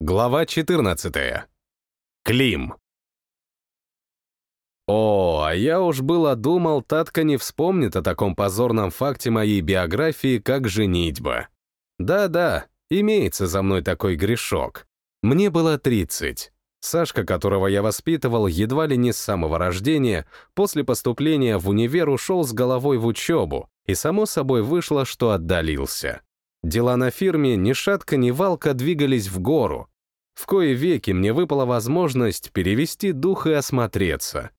Глава 14. Клим. О, а я уж было думал, Татка не вспомнит о таком позорном факте моей биографии, как женитьба. Да-да, имеется за мной такой грешок. Мне было 30. Сашка, которого я воспитывал едва ли не с самого рождения, после поступления в универ ушел с головой в учебу, и само собой вышло, что отдалился. Дела на фирме ни шатка, ни валка двигались в гору. В кое веки мне выпала возможность перевести дух и осмотреться.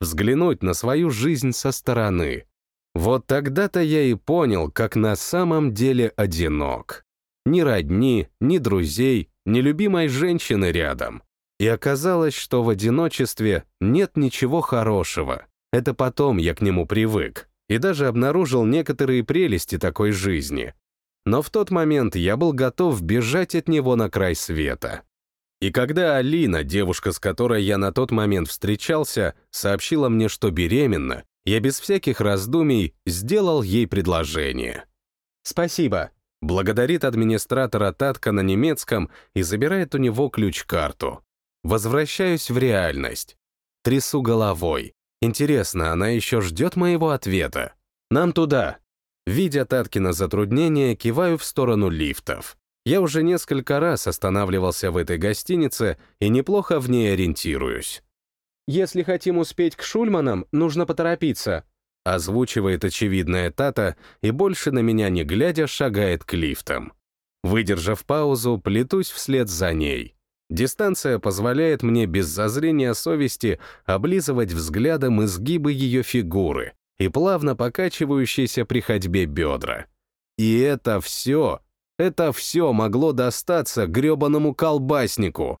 Взглянуть на свою жизнь со стороны. Вот тогда-то я и понял, как на самом деле одинок. Ни родни, ни друзей, ни любимой женщины рядом. И оказалось, что в одиночестве нет ничего хорошего. Это потом я к нему привык и даже обнаружил некоторые прелести такой жизни но в тот момент я был готов бежать от него на край света. И когда Алина, девушка, с которой я на тот момент встречался, сообщила мне, что беременна, я без всяких раздумий сделал ей предложение. «Спасибо», — благодарит администратора Татка на немецком и забирает у него ключ-карту. Возвращаюсь в реальность. Трясу головой. Интересно, она еще ждет моего ответа? Нам туда. Видя Таткина затруднение, киваю в сторону лифтов. Я уже несколько раз останавливался в этой гостинице и неплохо в ней ориентируюсь. «Если хотим успеть к Шульманам, нужно поторопиться», озвучивает очевидная Тата и больше на меня не глядя шагает к лифтам. Выдержав паузу, плетусь вслед за ней. Дистанция позволяет мне без зазрения совести облизывать взглядом изгибы ее фигуры, и плавно покачивающиеся при ходьбе бедра. И это все, это все могло достаться гребаному колбаснику.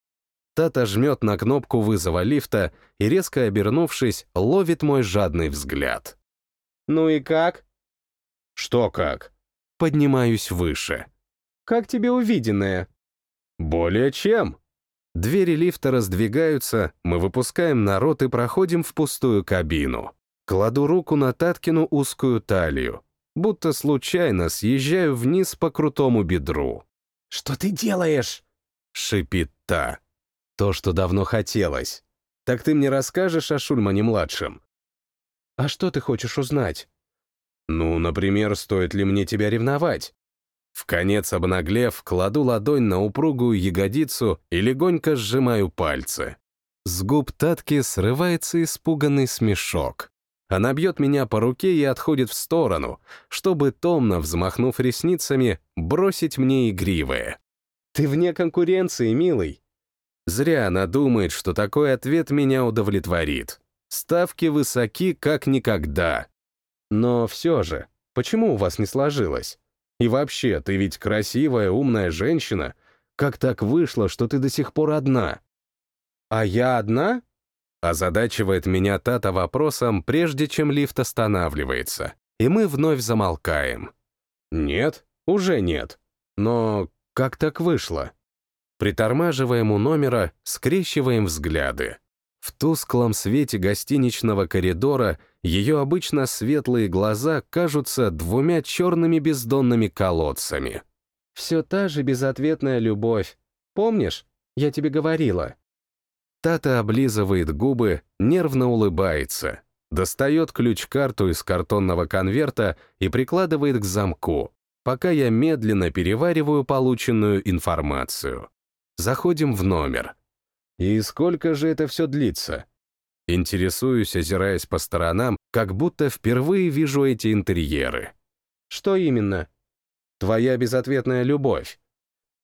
Тата жмет на кнопку вызова лифта и, резко обернувшись, ловит мой жадный взгляд. «Ну и как?» «Что как?» Поднимаюсь выше. «Как тебе увиденное?» «Более чем». Двери лифта раздвигаются, мы выпускаем народ и проходим в пустую кабину. Кладу руку на Таткину узкую талию, будто случайно съезжаю вниз по крутому бедру. «Что ты делаешь?» — шипит та. «То, что давно хотелось. Так ты мне расскажешь о Шульмане-младшем?» «А что ты хочешь узнать?» «Ну, например, стоит ли мне тебя ревновать?» В конец обнаглев, кладу ладонь на упругую ягодицу и легонько сжимаю пальцы. С губ Татки срывается испуганный смешок. Она бьет меня по руке и отходит в сторону, чтобы, томно взмахнув ресницами, бросить мне игривое. «Ты вне конкуренции, милый». Зря она думает, что такой ответ меня удовлетворит. Ставки высоки, как никогда. Но все же, почему у вас не сложилось? И вообще, ты ведь красивая, умная женщина. Как так вышло, что ты до сих пор одна? А я одна? Озадачивает меня Тата вопросом, прежде чем лифт останавливается, и мы вновь замолкаем. Нет, уже нет. Но как так вышло? Притормаживаем у номера, скрещиваем взгляды. В тусклом свете гостиничного коридора ее обычно светлые глаза кажутся двумя черными бездонными колодцами. «Все та же безответная любовь. Помнишь, я тебе говорила?» Тата облизывает губы, нервно улыбается, достает ключ-карту из картонного конверта и прикладывает к замку, пока я медленно перевариваю полученную информацию. Заходим в номер. И сколько же это все длится? Интересуюсь, озираясь по сторонам, как будто впервые вижу эти интерьеры. Что именно? Твоя безответная любовь.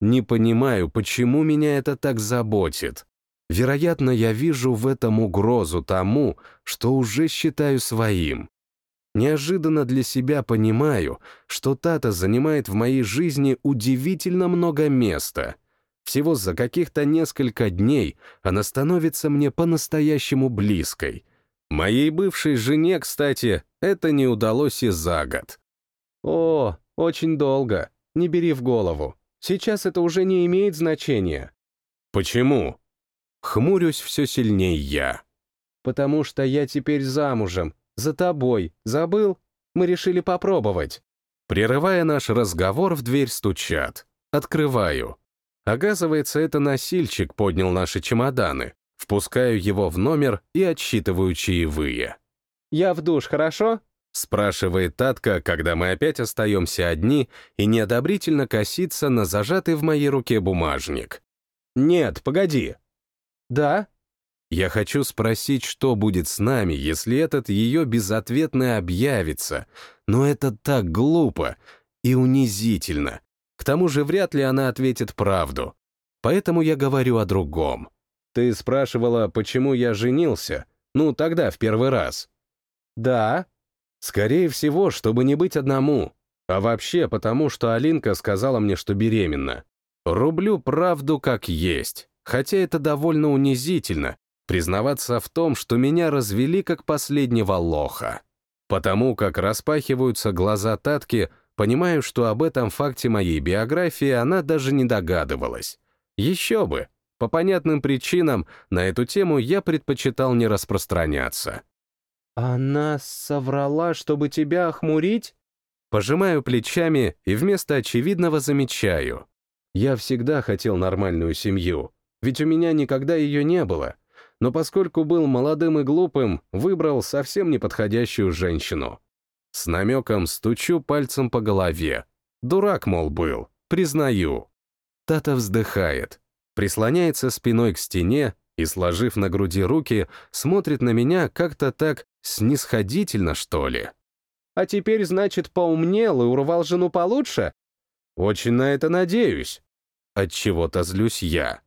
Не понимаю, почему меня это так заботит. Вероятно, я вижу в этом угрозу тому, что уже считаю своим. Неожиданно для себя понимаю, что Тата занимает в моей жизни удивительно много места. Всего за каких-то несколько дней она становится мне по-настоящему близкой. Моей бывшей жене, кстати, это не удалось и за год. О, очень долго. Не бери в голову. Сейчас это уже не имеет значения. Почему? Хмурюсь все сильнее я. «Потому что я теперь замужем. За тобой. Забыл? Мы решили попробовать». Прерывая наш разговор, в дверь стучат. Открываю. Оказывается, это носильщик поднял наши чемоданы. Впускаю его в номер и отсчитываю чаевые. «Я в душ, хорошо?» Спрашивает Татка, когда мы опять остаемся одни, и неодобрительно косится на зажатый в моей руке бумажник. «Нет, погоди». «Да?» Я хочу спросить, что будет с нами, если этот ее безответно объявится, но это так глупо и унизительно. К тому же вряд ли она ответит правду. Поэтому я говорю о другом. Ты спрашивала, почему я женился? Ну, тогда, в первый раз. Да. Скорее всего, чтобы не быть одному. А вообще потому, что Алинка сказала мне, что беременна. Рублю правду как есть, хотя это довольно унизительно, признаваться в том, что меня развели как последнего лоха. Потому как распахиваются глаза Татки, понимаю, что об этом факте моей биографии она даже не догадывалась. Еще бы, по понятным причинам на эту тему я предпочитал не распространяться. «Она соврала, чтобы тебя охмурить?» Пожимаю плечами и вместо очевидного замечаю. Я всегда хотел нормальную семью, ведь у меня никогда ее не было. Но поскольку был молодым и глупым, выбрал совсем неподходящую женщину. С намеком стучу пальцем по голове. Дурак, мол, был, признаю. Тата вздыхает, прислоняется спиной к стене и, сложив на груди руки, смотрит на меня как-то так снисходительно, что ли. «А теперь, значит, поумнел и урвал жену получше?» «Очень на это надеюсь». Отчего-то злюсь я.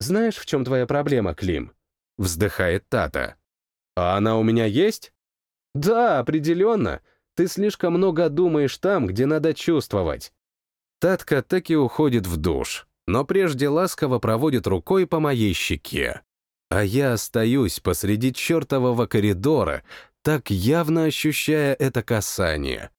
«Знаешь, в чем твоя проблема, Клим?» Вздыхает Тата. «А она у меня есть?» «Да, определенно. Ты слишком много думаешь там, где надо чувствовать». Татка так и уходит в душ но прежде ласково проводит рукой по моей щеке. А я остаюсь посреди чертового коридора, так явно ощущая это касание.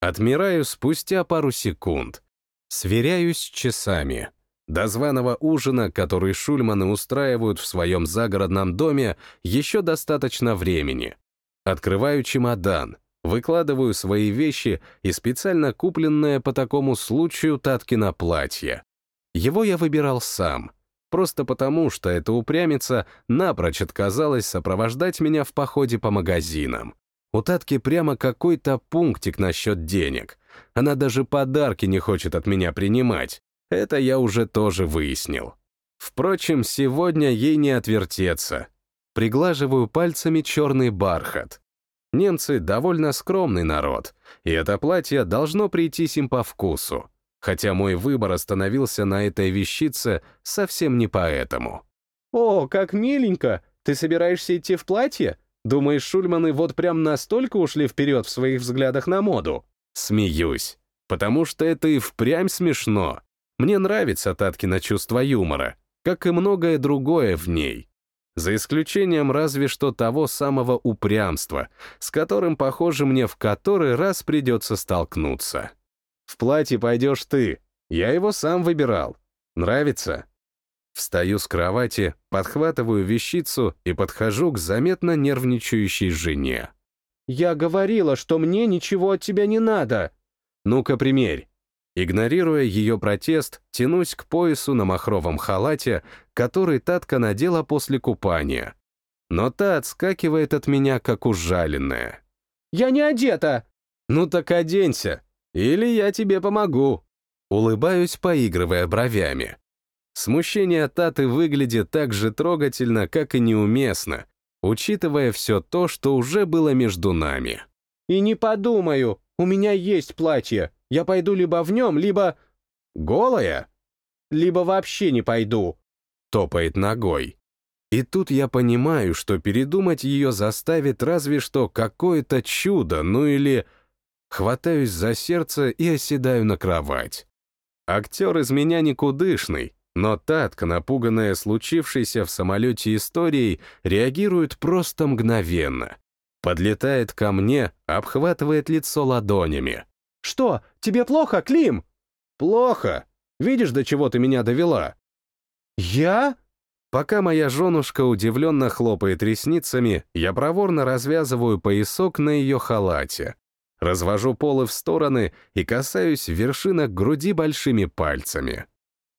Отмираю спустя пару секунд. Сверяюсь с часами. До званого ужина, который Шульманы устраивают в своем загородном доме, еще достаточно времени. Открываю чемодан, выкладываю свои вещи и специально купленное по такому случаю Таткино платье. Его я выбирал сам, просто потому, что эта упрямица напрочь отказалась сопровождать меня в походе по магазинам. У Татки прямо какой-то пунктик насчет денег. Она даже подарки не хочет от меня принимать. Это я уже тоже выяснил. Впрочем, сегодня ей не отвертеться. Приглаживаю пальцами черный бархат. Немцы довольно скромный народ, и это платье должно прийтись им по вкусу хотя мой выбор остановился на этой вещице совсем не поэтому. «О, как миленько! Ты собираешься идти в платье? Думаешь, Шульманы вот прям настолько ушли вперед в своих взглядах на моду?» Смеюсь, потому что это и впрямь смешно. Мне нравится Таткина чувство юмора, как и многое другое в ней. За исключением разве что того самого упрямства, с которым, похоже, мне в который раз придется столкнуться. В платье пойдешь ты. Я его сам выбирал. Нравится?» Встаю с кровати, подхватываю вещицу и подхожу к заметно нервничающей жене. «Я говорила, что мне ничего от тебя не надо!» «Ну-ка, примерь!» Игнорируя ее протест, тянусь к поясу на махровом халате, который Татка надела после купания. Но та отскакивает от меня, как ужаленная. «Я не одета!» «Ну так оденься!» Или я тебе помогу. Улыбаюсь, поигрывая бровями. Смущение Таты выглядит так же трогательно, как и неуместно, учитывая все то, что уже было между нами. «И не подумаю, у меня есть платье. Я пойду либо в нем, либо...» «Голая?» «Либо вообще не пойду», — топает ногой. И тут я понимаю, что передумать ее заставит разве что какое-то чудо, ну или хватаюсь за сердце и оседаю на кровать. Актер из меня никудышный, но Татка, напуганная случившейся в самолете историей, реагирует просто мгновенно. Подлетает ко мне, обхватывает лицо ладонями. «Что, тебе плохо, Клим?» «Плохо. Видишь, до чего ты меня довела?» «Я?» Пока моя женушка удивленно хлопает ресницами, я проворно развязываю поясок на ее халате. Развожу полы в стороны и касаюсь вершинок груди большими пальцами.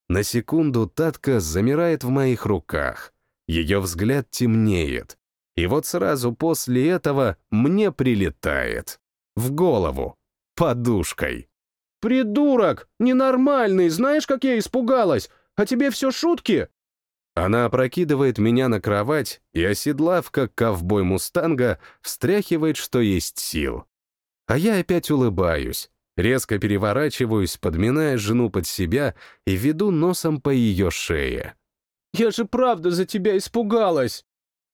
На секунду Татка замирает в моих руках. Ее взгляд темнеет. И вот сразу после этого мне прилетает. В голову. Подушкой. «Придурок! Ненормальный! Знаешь, как я испугалась? А тебе все шутки?» Она опрокидывает меня на кровать и, оседлав, как ковбой мустанга, встряхивает, что есть сил. А я опять улыбаюсь, резко переворачиваюсь, подминая жену под себя и веду носом по ее шее. «Я же правда за тебя испугалась!»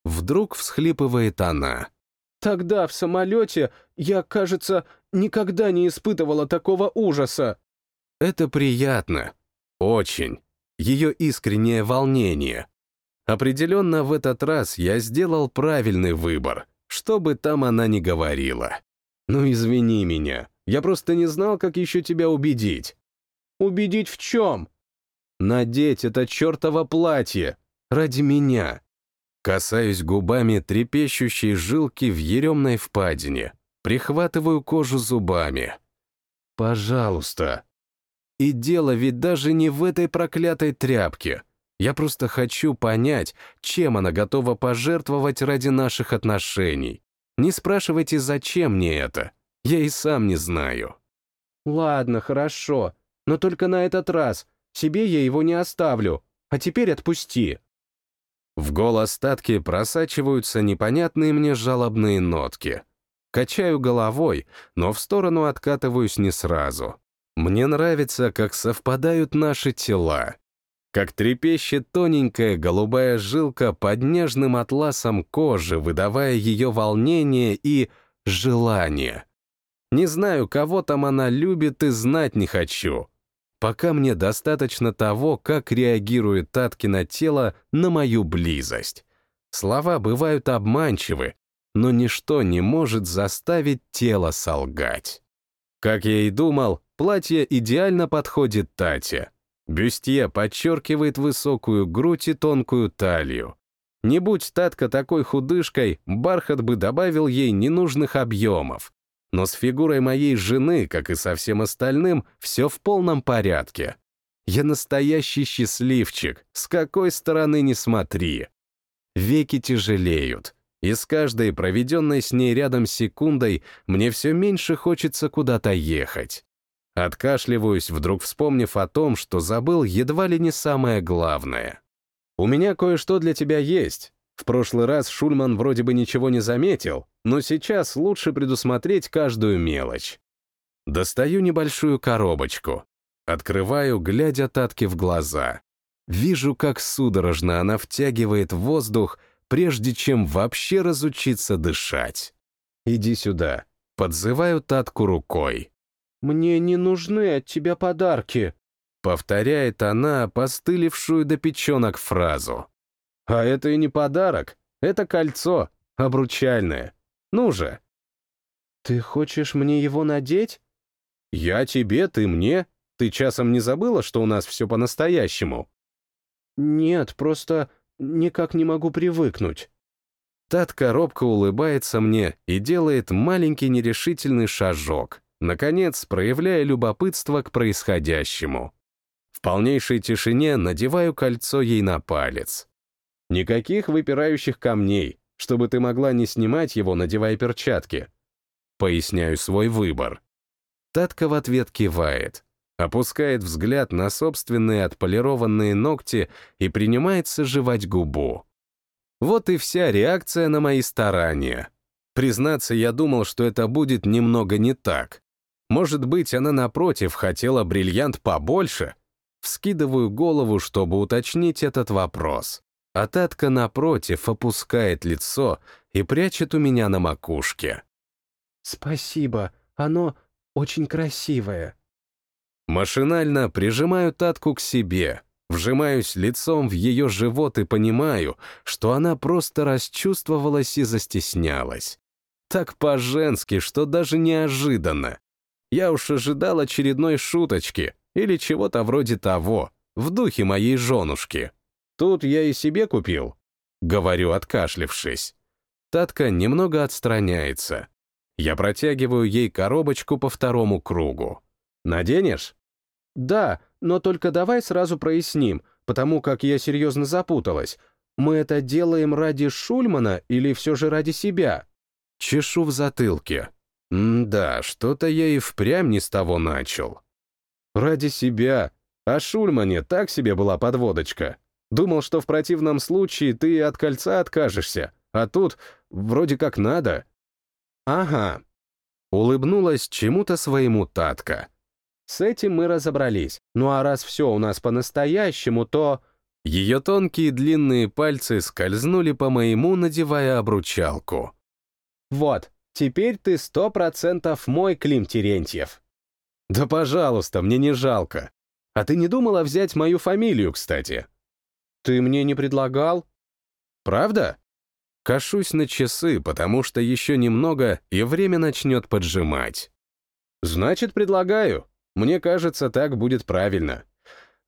Вдруг всхлипывает она. «Тогда в самолете я, кажется, никогда не испытывала такого ужаса». Это приятно. Очень. Ее искреннее волнение. Определенно в этот раз я сделал правильный выбор, что бы там она ни говорила. Ну, извини меня, я просто не знал, как еще тебя убедить. Убедить в чем? Надеть это чертово платье. Ради меня. Касаюсь губами трепещущей жилки в еремной впадине. Прихватываю кожу зубами. Пожалуйста. И дело ведь даже не в этой проклятой тряпке. Я просто хочу понять, чем она готова пожертвовать ради наших отношений. Не спрашивайте, зачем мне это. Я и сам не знаю. Ладно, хорошо. Но только на этот раз. Себе я его не оставлю. А теперь отпусти. В голос Татки просачиваются непонятные мне жалобные нотки. Качаю головой, но в сторону откатываюсь не сразу. Мне нравится, как совпадают наши тела. Как трепещет тоненькая голубая жилка под нежным атласом кожи, выдавая ее волнение и желание. Не знаю, кого там она любит и знать не хочу. Пока мне достаточно того, как реагирует Таткино тело на мою близость. Слова бывают обманчивы, но ничто не может заставить тело солгать. Как я и думал, платье идеально подходит Тате. Бюстье подчеркивает высокую грудь и тонкую талию. Не будь Татка такой худышкой, бархат бы добавил ей ненужных объемов. Но с фигурой моей жены, как и со всем остальным, все в полном порядке. Я настоящий счастливчик, с какой стороны не смотри. Веки тяжелеют, и с каждой проведенной с ней рядом секундой мне все меньше хочется куда-то ехать. Откашливаюсь, вдруг вспомнив о том, что забыл едва ли не самое главное. «У меня кое-что для тебя есть. В прошлый раз Шульман вроде бы ничего не заметил, но сейчас лучше предусмотреть каждую мелочь. Достаю небольшую коробочку. Открываю, глядя Татке в глаза. Вижу, как судорожно она втягивает воздух, прежде чем вообще разучиться дышать. «Иди сюда». Подзываю Татку рукой. «Мне не нужны от тебя подарки», — повторяет она постылившую до печенок фразу. «А это и не подарок, это кольцо, обручальное. Ну же». «Ты хочешь мне его надеть?» «Я тебе, ты мне. Ты часом не забыла, что у нас все по-настоящему?» «Нет, просто никак не могу привыкнуть. Татка робко улыбается мне и делает маленький нерешительный шажок, наконец проявляя любопытство к происходящему. В полнейшей тишине надеваю кольцо ей на палец. Никаких выпирающих камней, чтобы ты могла не снимать его, надевая перчатки. Поясняю свой выбор. Татка в ответ кивает опускает взгляд на собственные отполированные ногти и принимается жевать губу. Вот и вся реакция на мои старания. Признаться, я думал, что это будет немного не так. Может быть, она, напротив, хотела бриллиант побольше? Вскидываю голову, чтобы уточнить этот вопрос. А Татка, напротив, опускает лицо и прячет у меня на макушке. «Спасибо, оно очень красивое», Машинально прижимаю Татку к себе, вжимаюсь лицом в ее живот и понимаю, что она просто расчувствовалась и застеснялась. Так по-женски, что даже неожиданно. Я уж ожидал очередной шуточки или чего-то вроде того, в духе моей женушки. Тут я и себе купил, говорю, откашлившись. Татка немного отстраняется. Я протягиваю ей коробочку по второму кругу. Наденешь? Да, но только давай сразу проясним, потому как я серьезно запуталась. Мы это делаем ради Шульмана или все же ради себя? Чешу в затылке. М-да, что-то я и впрямь не с того начал. Ради себя. А Шульмане так себе была подводочка. Думал, что в противном случае ты от кольца откажешься, а тут вроде как надо. Ага. Улыбнулась чему-то своему Татка. С этим мы разобрались. Ну а раз все у нас по-настоящему, то... Ее тонкие длинные пальцы скользнули по моему, надевая обручалку. Вот, теперь ты сто процентов мой Клим Терентьев. Да пожалуйста, мне не жалко. А ты не думала взять мою фамилию, кстати? Ты мне не предлагал? Правда? Кашусь на часы, потому что еще немного, и время начнет поджимать. Значит, предлагаю. Мне кажется, так будет правильно.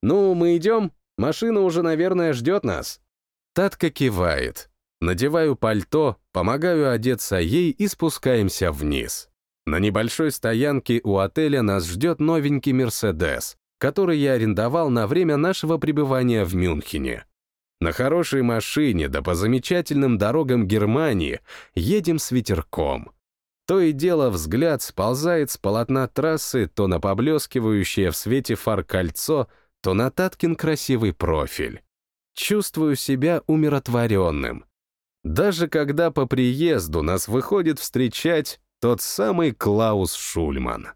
Ну, мы идем? Машина уже, наверное, ждет нас. Татка кивает. Надеваю пальто, помогаю одеться ей и спускаемся вниз. На небольшой стоянке у отеля нас ждет новенький «Мерседес», который я арендовал на время нашего пребывания в Мюнхене. На хорошей машине, да по замечательным дорогам Германии, едем с ветерком. То и дело взгляд сползает с полотна трассы то на поблескивающее в свете фар кольцо, то на Таткин красивый профиль. Чувствую себя умиротворенным. Даже когда по приезду нас выходит встречать тот самый Клаус Шульман.